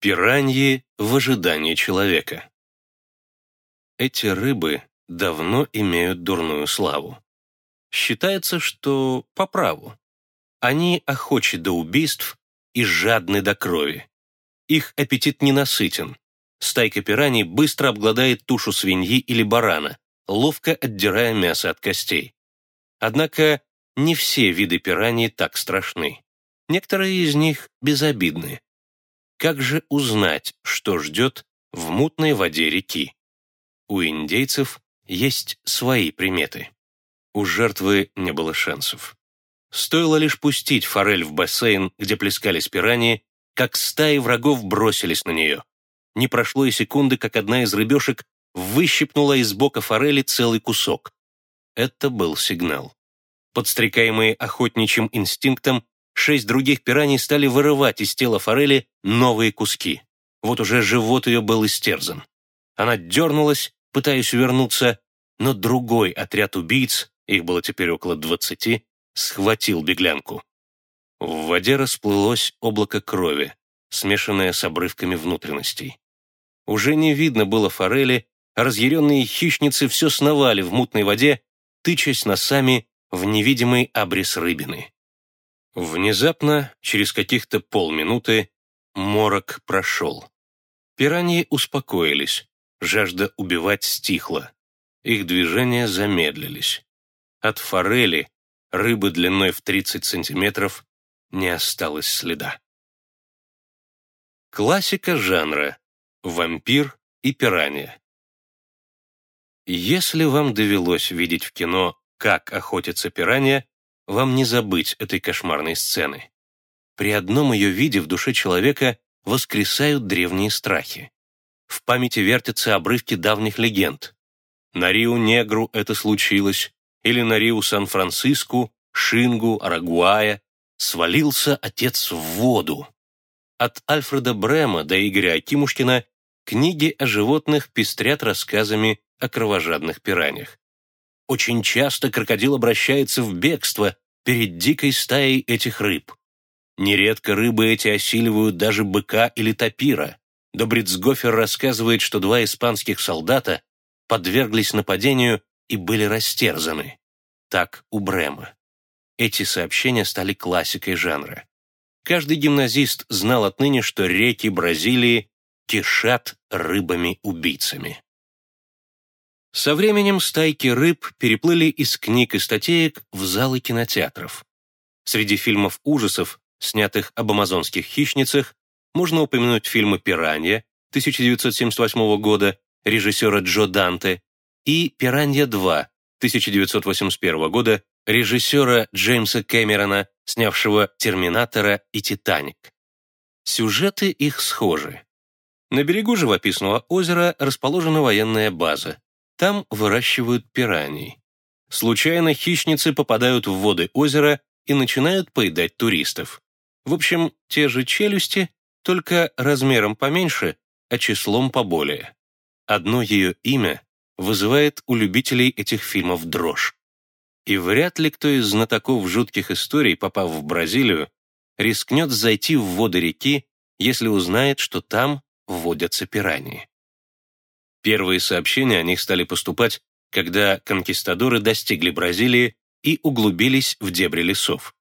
Пираньи в ожидании человека. Эти рыбы давно имеют дурную славу. Считается, что по праву. Они охочи до убийств и жадны до крови. Их аппетит ненасытен. Стайка пираний быстро обгладает тушу свиньи или барана, ловко отдирая мясо от костей. Однако не все виды пираний так страшны. Некоторые из них безобидны. Как же узнать, что ждет в мутной воде реки? У индейцев есть свои приметы. У жертвы не было шансов. Стоило лишь пустить форель в бассейн, где плескались пираньи, как стаи врагов бросились на нее. Не прошло и секунды, как одна из рыбешек выщипнула из бока форели целый кусок. Это был сигнал. Подстрекаемые охотничьим инстинктом, шесть других пираний стали вырывать из тела форели новые куски. Вот уже живот ее был истерзан. Она дернулась, пытаясь увернуться, но другой отряд убийц, их было теперь около двадцати, схватил беглянку. В воде расплылось облако крови, смешанное с обрывками внутренностей. Уже не видно было форели, а разъяренные хищницы все сновали в мутной воде, тычась носами в невидимый обрез рыбины. Внезапно, через каких-то полминуты, морок прошел. Пираньи успокоились, жажда убивать стихла. Их движения замедлились. От форели, рыбы длиной в 30 сантиметров, не осталось следа. Классика жанра «Вампир и пиранья». Если вам довелось видеть в кино «Как охотятся пиранья», вам не забыть этой кошмарной сцены. При одном ее виде в душе человека воскресают древние страхи. В памяти вертятся обрывки давних легенд. На Рио-Негру это случилось, или на Рио-Сан-Франциско, Шингу, Арагуая, свалился отец в воду. От Альфреда Брема до Игоря Акимушкина книги о животных пестрят рассказами о кровожадных пираньях. Очень часто крокодил обращается в бегство перед дикой стаей этих рыб. Нередко рыбы эти осиливают даже быка или тапира. Добрицгофер рассказывает, что два испанских солдата подверглись нападению и были растерзаны. Так у Брема. Эти сообщения стали классикой жанра. Каждый гимназист знал отныне, что реки Бразилии кишат рыбами-убийцами. Со временем стайки рыб переплыли из книг и статеек в залы кинотеатров. Среди фильмов ужасов, снятых об амазонских хищницах, можно упомянуть фильмы «Пиранья» 1978 года режиссера Джо Данте и «Пиранья 2» 1981 года режиссера Джеймса Кэмерона, снявшего «Терминатора» и «Титаник». Сюжеты их схожи. На берегу живописного озера расположена военная база. Там выращивают пираний. Случайно хищницы попадают в воды озера и начинают поедать туристов. В общем, те же челюсти, только размером поменьше, а числом поболее. Одно ее имя вызывает у любителей этих фильмов дрожь. И вряд ли кто из знатоков жутких историй, попав в Бразилию, рискнет зайти в воды реки, если узнает, что там водятся пираньи. Первые сообщения о них стали поступать, когда конкистадоры достигли Бразилии и углубились в дебри лесов.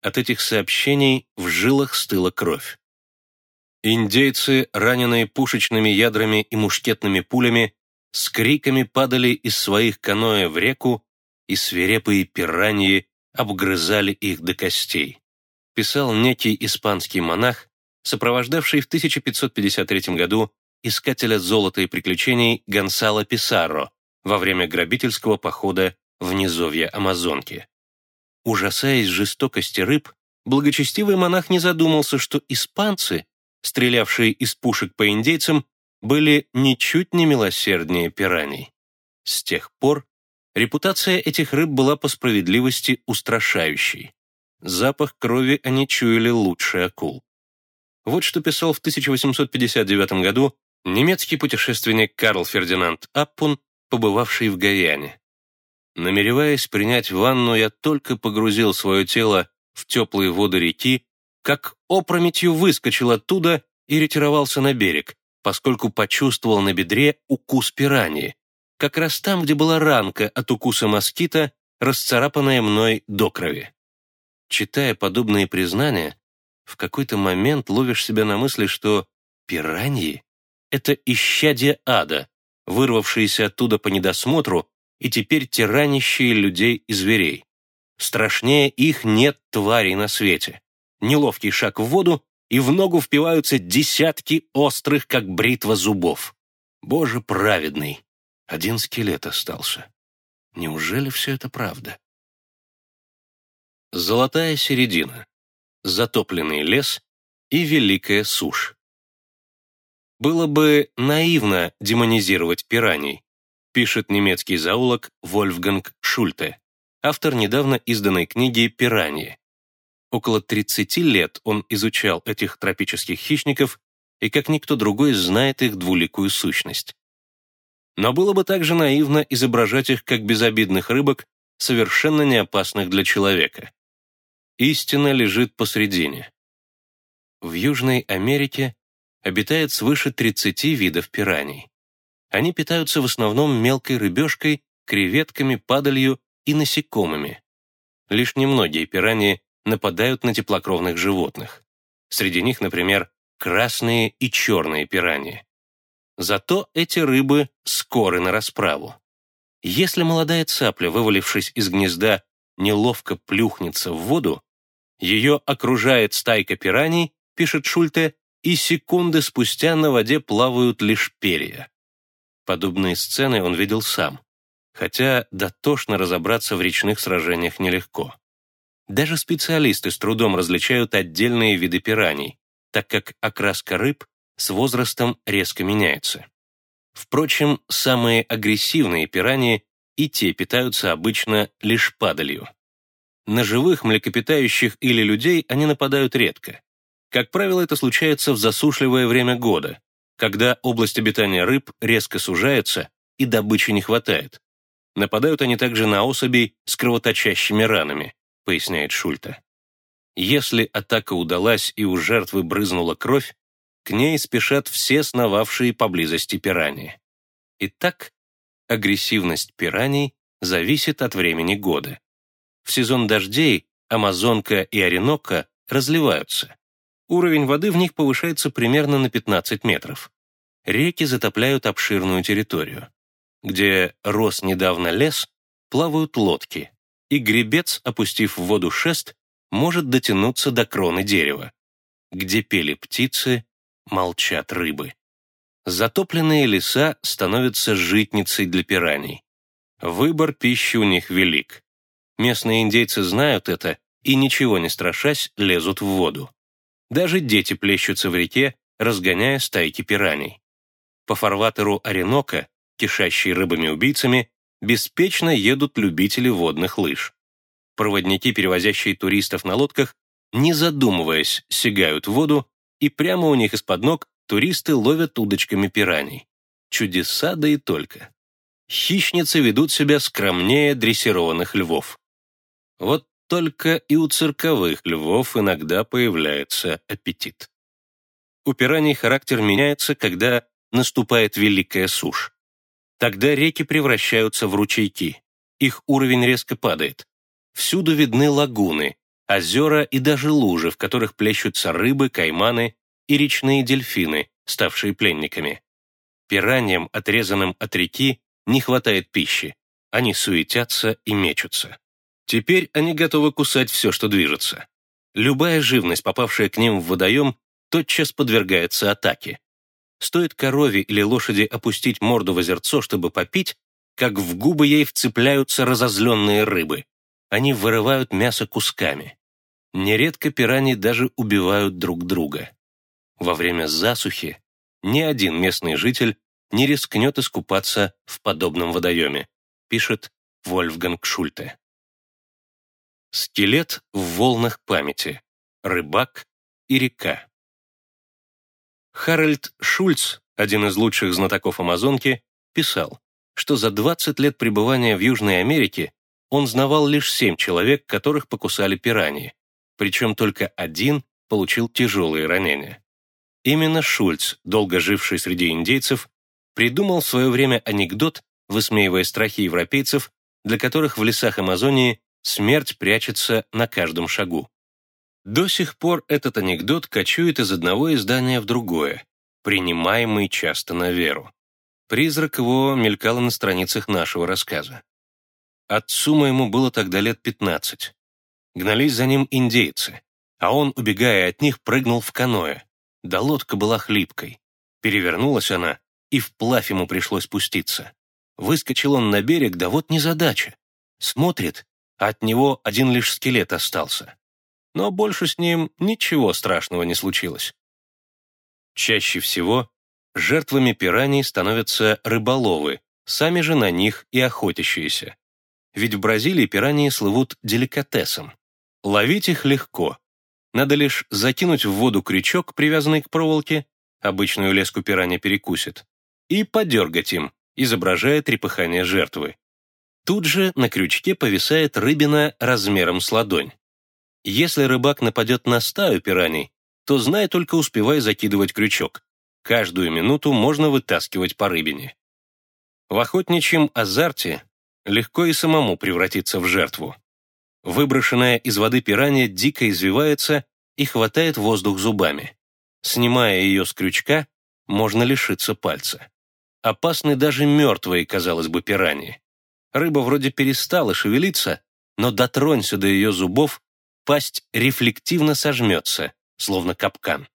От этих сообщений в жилах стыла кровь. Индейцы, раненые пушечными ядрами и мушкетными пулями, с криками падали из своих каноэ в реку, и свирепые пираньи обгрызали их до костей. Писал некий испанский монах, сопровождавший в 1553 году искателя золота и приключений Гонсало Писарро во время грабительского похода в низовье Амазонки. Ужасаясь жестокости рыб, благочестивый монах не задумался, что испанцы, стрелявшие из пушек по индейцам, были ничуть не милосерднее пираний. С тех пор репутация этих рыб была по справедливости устрашающей. Запах крови они чуяли лучше акул. Вот что писал в 1859 году немецкий путешественник Карл Фердинанд Аппун, побывавший в Гаяне. Намереваясь принять ванну, я только погрузил свое тело в теплые воды реки, как опрометью выскочил оттуда и ретировался на берег, поскольку почувствовал на бедре укус пираньи, как раз там, где была ранка от укуса москита, расцарапанная мной до крови. Читая подобные признания, в какой-то момент ловишь себя на мысли, что пираньи — это исчадие ада, вырвавшиеся оттуда по недосмотру и теперь тиранящие людей и зверей. Страшнее их нет тварей на свете. Неловкий шаг в воду, и в ногу впиваются десятки острых, как бритва зубов. Боже праведный! Один скелет остался. Неужели все это правда? Золотая середина. Затопленный лес и великая сушь. Было бы наивно демонизировать пираний, пишет немецкий зоолог Вольфганг Шульте, автор недавно изданной книги «Пираньи». Около 30 лет он изучал этих тропических хищников и, как никто другой, знает их двуликую сущность. Но было бы также наивно изображать их как безобидных рыбок, совершенно не опасных для человека. Истина лежит посредине. В Южной Америке обитает свыше 30 видов пираний. Они питаются в основном мелкой рыбешкой, креветками, падалью и насекомыми. Лишь немногие пираньи нападают на теплокровных животных. Среди них, например, красные и черные пираньи. Зато эти рыбы скоры на расправу. Если молодая цапля, вывалившись из гнезда, неловко плюхнется в воду, ее окружает стайка пираний, пишет Шульте, и секунды спустя на воде плавают лишь перья. Подобные сцены он видел сам, хотя дотошно разобраться в речных сражениях нелегко. Даже специалисты с трудом различают отдельные виды пираний, так как окраска рыб с возрастом резко меняется. Впрочем, самые агрессивные пираньи и те питаются обычно лишь падалью. На живых млекопитающих или людей они нападают редко. Как правило, это случается в засушливое время года, когда область обитания рыб резко сужается и добычи не хватает. Нападают они также на особей с кровоточащими ранами, поясняет Шульта. Если атака удалась и у жертвы брызнула кровь, к ней спешат все сновавшие поблизости пираньи. Итак, агрессивность пираний зависит от времени года. В сезон дождей Амазонка и Оренока разливаются, Уровень воды в них повышается примерно на 15 метров. Реки затопляют обширную территорию. Где рос недавно лес, плавают лодки, и гребец, опустив в воду шест, может дотянуться до кроны дерева. Где пели птицы, молчат рыбы. Затопленные леса становятся житницей для пираний. Выбор пищи у них велик. Местные индейцы знают это и, ничего не страшась, лезут в воду. Даже дети плещутся в реке, разгоняя стайки пираний. По фарватеру Оренока, кишащей рыбами-убийцами, беспечно едут любители водных лыж. Проводники, перевозящие туристов на лодках, не задумываясь, сигают в воду, и прямо у них из-под ног туристы ловят удочками пираний. Чудеса да и только. Хищницы ведут себя скромнее дрессированных львов. Вот только и у цирковых львов иногда появляется аппетит. У пираний характер меняется, когда наступает великая сушь. Тогда реки превращаются в ручейки, их уровень резко падает. Всюду видны лагуны, озера и даже лужи, в которых плещутся рыбы, кайманы и речные дельфины, ставшие пленниками. Пираньям, отрезанным от реки, не хватает пищи. Они суетятся и мечутся. Теперь они готовы кусать все, что движется. Любая живность, попавшая к ним в водоем, тотчас подвергается атаке. Стоит корове или лошади опустить морду в озерцо, чтобы попить, как в губы ей вцепляются разозленные рыбы. Они вырывают мясо кусками. Нередко пираньи даже убивают друг друга. Во время засухи ни один местный житель не рискнет искупаться в подобном водоеме, пишет Вольфганг Шульте. Скелет в волнах памяти. Рыбак и река. Харальд Шульц, один из лучших знатоков Амазонки, писал, что за 20 лет пребывания в Южной Америке он знавал лишь семь человек, которых покусали пираньи, причем только один получил тяжелые ранения. Именно Шульц, долго живший среди индейцев, придумал в свое время анекдот, высмеивая страхи европейцев, для которых в лесах Амазонии смерть прячется на каждом шагу. До сих пор этот анекдот кочует из одного издания в другое, принимаемый часто на веру. Призрак его мелькал на страницах нашего рассказа. Отцу моему было тогда лет пятнадцать. Гнались за ним индейцы, а он, убегая от них, прыгнул в каноэ. Да лодка была хлипкой. Перевернулась она, и вплавь ему пришлось спуститься. Выскочил он на берег, да вот незадача. Смотрит, а от него один лишь скелет остался. Но больше с ним ничего страшного не случилось. Чаще всего жертвами пираний становятся рыболовы, сами же на них и охотящиеся. Ведь в Бразилии пираньи слывут деликатесом. Ловить их легко. Надо лишь закинуть в воду крючок, привязанный к проволоке, обычную леску пиранья перекусит, и подергать им, изображая трепыхание жертвы. Тут же на крючке повисает рыбина размером с ладонь. Если рыбак нападет на стаю пираний, то знай только успевай закидывать крючок. Каждую минуту можно вытаскивать по рыбине. В охотничьем азарте легко и самому превратиться в жертву. Выброшенная из воды пиранья дико извивается и хватает воздух зубами. Снимая ее с крючка, можно лишиться пальца. Опасны даже мертвые, казалось бы, пираньи. Рыба вроде перестала шевелиться, но дотронься до ее зубов, пасть рефлективно сожмется, словно капкан.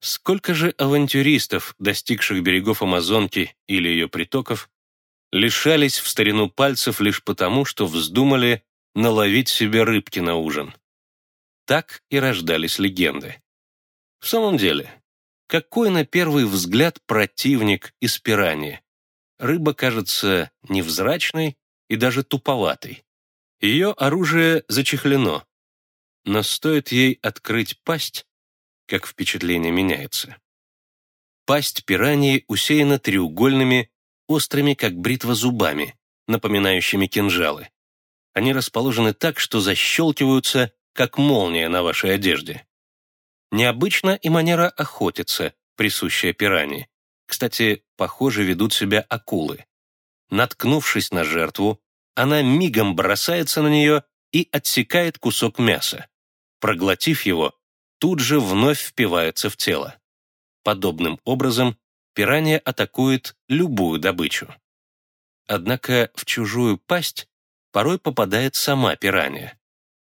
Сколько же авантюристов, достигших берегов Амазонки или ее притоков, лишались в старину пальцев лишь потому, что вздумали наловить себе рыбки на ужин. Так и рождались легенды. В самом деле, какой на первый взгляд противник из пираньи? Рыба кажется невзрачной и даже туповатой. Ее оружие зачехлено. Но стоит ей открыть пасть, как впечатление меняется. Пасть пираньи усеяна треугольными, острыми, как бритва, зубами, напоминающими кинжалы. Они расположены так, что защелкиваются, как молния на вашей одежде. Необычно и манера охотиться, присущая пираньи. Кстати, похоже ведут себя акулы. Наткнувшись на жертву, она мигом бросается на нее и отсекает кусок мяса. Проглотив его, тут же вновь впивается в тело. Подобным образом пиранья атакует любую добычу. Однако в чужую пасть порой попадает сама пиранья.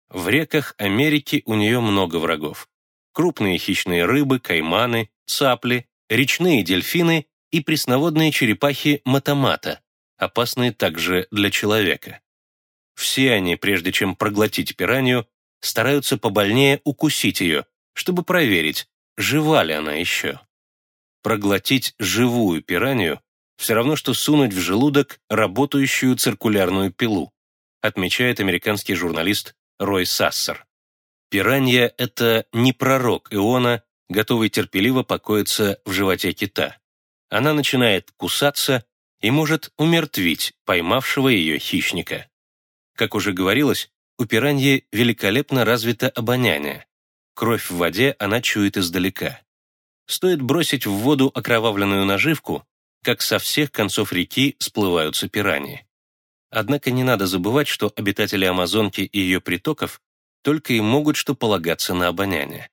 В реках Америки у нее много врагов. Крупные хищные рыбы, кайманы, цапли, речные дельфины и пресноводные черепахи матамата, опасные также для человека. Все они, прежде чем проглотить пиранью, стараются побольнее укусить ее, чтобы проверить, жива ли она еще. Проглотить живую пиранью все равно, что сунуть в желудок работающую циркулярную пилу, отмечает американский журналист Рой Сассер. Пиранья — это не пророк Иона, готовый терпеливо покоиться в животе кита. Она начинает кусаться и может умертвить поймавшего ее хищника. Как уже говорилось, у пираньи великолепно развито обоняние. Кровь в воде она чует издалека. Стоит бросить в воду окровавленную наживку, как со всех концов реки сплываются пираньи. Однако не надо забывать, что обитатели Амазонки и ее притоков только и могут что полагаться на обоняние.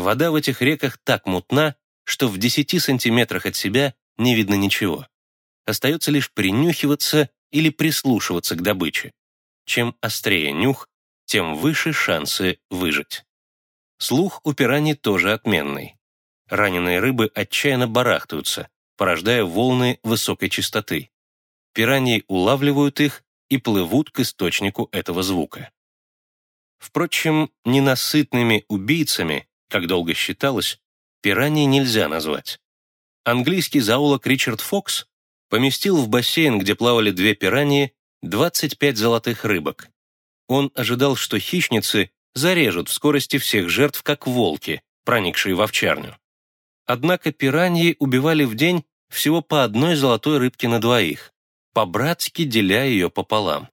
Вода в этих реках так мутна, что в 10 сантиметрах от себя не видно ничего. Остается лишь принюхиваться или прислушиваться к добыче. Чем острее нюх, тем выше шансы выжить. Слух у пираний тоже отменный. Раненые рыбы отчаянно барахтаются, порождая волны высокой частоты. Пираньи улавливают их и плывут к источнику этого звука. Впрочем, ненасытными убийцами, как долго считалось, пираньи нельзя назвать. Английский зоолог Ричард Фокс поместил в бассейн, где плавали две пираньи, 25 золотых рыбок. Он ожидал, что хищницы зарежут в скорости всех жертв, как волки, проникшие в овчарню. Однако пираньи убивали в день всего по одной золотой рыбке на двоих, по-братски деля ее пополам.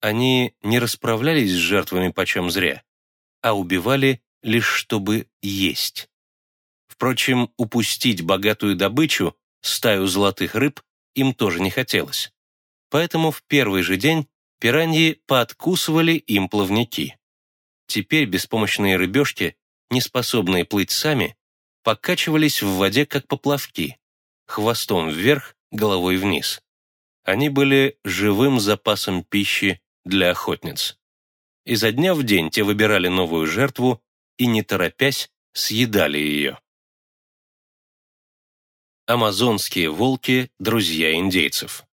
Они не расправлялись с жертвами почем зря, а убивали лишь чтобы есть. Впрочем, упустить богатую добычу, стаю золотых рыб, им тоже не хотелось. Поэтому в первый же день пираньи пооткусывали им плавники. Теперь беспомощные рыбешки, не способные плыть сами, покачивались в воде, как поплавки, хвостом вверх, головой вниз. Они были живым запасом пищи для охотниц. Изо дня в день те выбирали новую жертву и, не торопясь, съедали ее. Амазонские волки – друзья индейцев.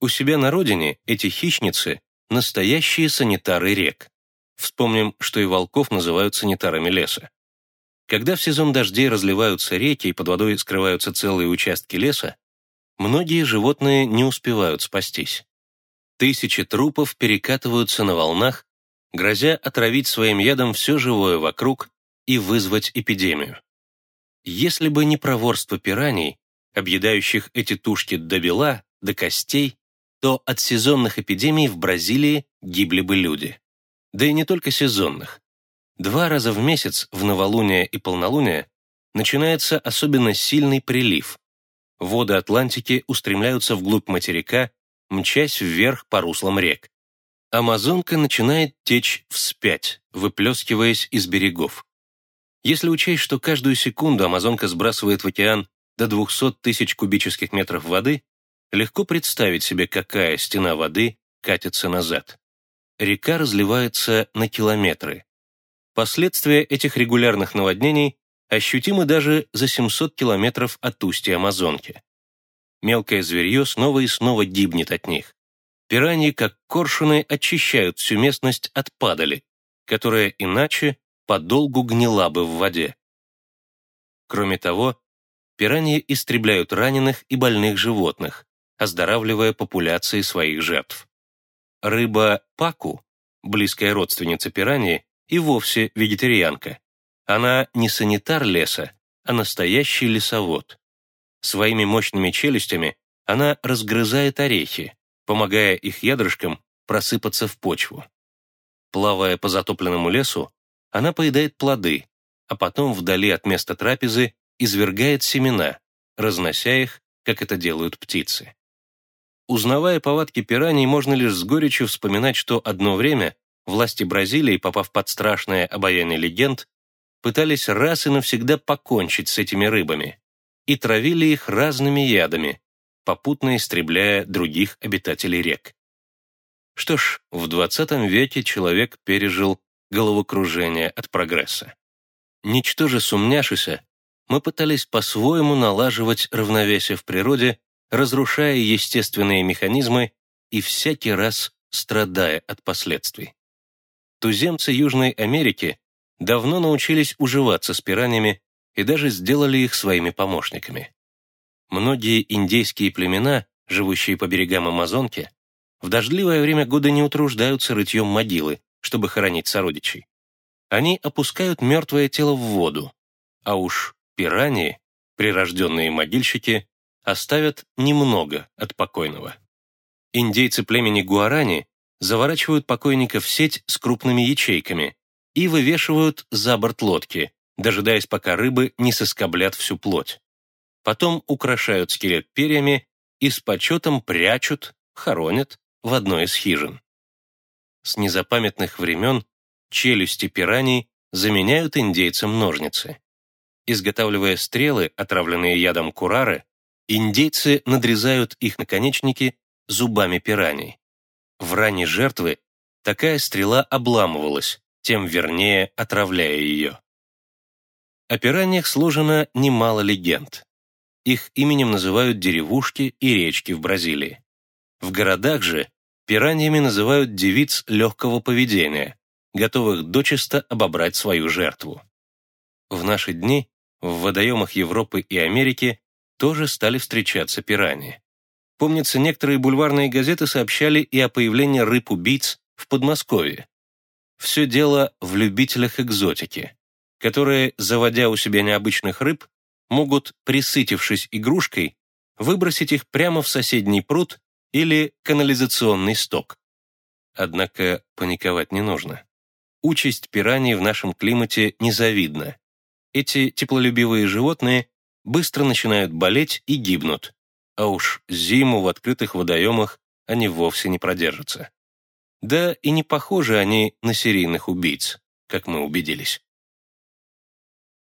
У себя на родине эти хищницы – настоящие санитары рек. Вспомним, что и волков называют санитарами леса. Когда в сезон дождей разливаются реки и под водой скрываются целые участки леса, многие животные не успевают спастись. Тысячи трупов перекатываются на волнах, грозя отравить своим ядом все живое вокруг и вызвать эпидемию. Если бы не проворство пираний, объедающих эти тушки до бела, до костей, то от сезонных эпидемий в Бразилии гибли бы люди. Да и не только сезонных. Два раза в месяц, в новолуние и полнолуние, начинается особенно сильный прилив. Воды Атлантики устремляются вглубь материка, мчась вверх по руслам рек. Амазонка начинает течь вспять, выплескиваясь из берегов. Если учесть, что каждую секунду Амазонка сбрасывает в океан до 200 тысяч кубических метров воды, легко представить себе, какая стена воды катится назад. Река разливается на километры, Последствия этих регулярных наводнений ощутимы даже за 700 километров от устья Амазонки. Мелкое зверье снова и снова гибнет от них. Пираньи, как коршуны, очищают всю местность от падали, которая иначе подолгу гнила бы в воде. Кроме того, пираньи истребляют раненых и больных животных, оздоравливая популяции своих жертв. Рыба паку, близкая родственница пираньи, и вовсе вегетарианка. Она не санитар леса, а настоящий лесовод. Своими мощными челюстями она разгрызает орехи, помогая их ядрышкам просыпаться в почву. Плавая по затопленному лесу, она поедает плоды, а потом вдали от места трапезы извергает семена, разнося их, как это делают птицы. Узнавая повадки пираний, можно лишь с горечью вспоминать, что одно время власти Бразилии, попав под страшное обаяние легенд, пытались раз и навсегда покончить с этими рыбами и травили их разными ядами, попутно истребляя других обитателей рек. Что ж, в 20 веке человек пережил головокружение от прогресса. Ничтоже сумняшися, мы пытались по-своему налаживать равновесие в природе, разрушая естественные механизмы и всякий раз страдая от последствий туземцы Южной Америки давно научились уживаться с пираньями и даже сделали их своими помощниками. Многие индейские племена, живущие по берегам Амазонки, в дождливое время года не утруждаются рытьем могилы, чтобы хоронить сородичей. Они опускают мертвое тело в воду, а уж пираньи, прирожденные могильщики, оставят немного от покойного. Индейцы племени Гуарани заворачивают покойника в сеть с крупными ячейками и вывешивают за борт лодки, дожидаясь, пока рыбы не соскоблят всю плоть. Потом украшают скелет перьями и с почетом прячут, хоронят в одной из хижин. С незапамятных времен челюсти пираний заменяют индейцам ножницы. Изготавливая стрелы, отравленные ядом курары, индейцы надрезают их наконечники зубами пираний. В ране жертвы такая стрела обламывалась, тем вернее отравляя ее. О пираньях сложено немало легенд. Их именем называют деревушки и речки в Бразилии. В городах же пираньями называют девиц легкого поведения, готовых дочисто обобрать свою жертву. В наши дни в водоемах Европы и Америки тоже стали встречаться пираньи. Помнится, некоторые бульварные газеты сообщали и о появлении рыб-убийц в Подмосковье. Все дело в любителях экзотики, которые, заводя у себя необычных рыб, могут, присытившись игрушкой, выбросить их прямо в соседний пруд или канализационный сток. Однако паниковать не нужно. Участь пираний в нашем климате незавидна. Эти теплолюбивые животные быстро начинают болеть и гибнут, а уж зиму в открытых водоемах они вовсе не продержатся. Да и не похожи они на серийных убийц, как мы убедились.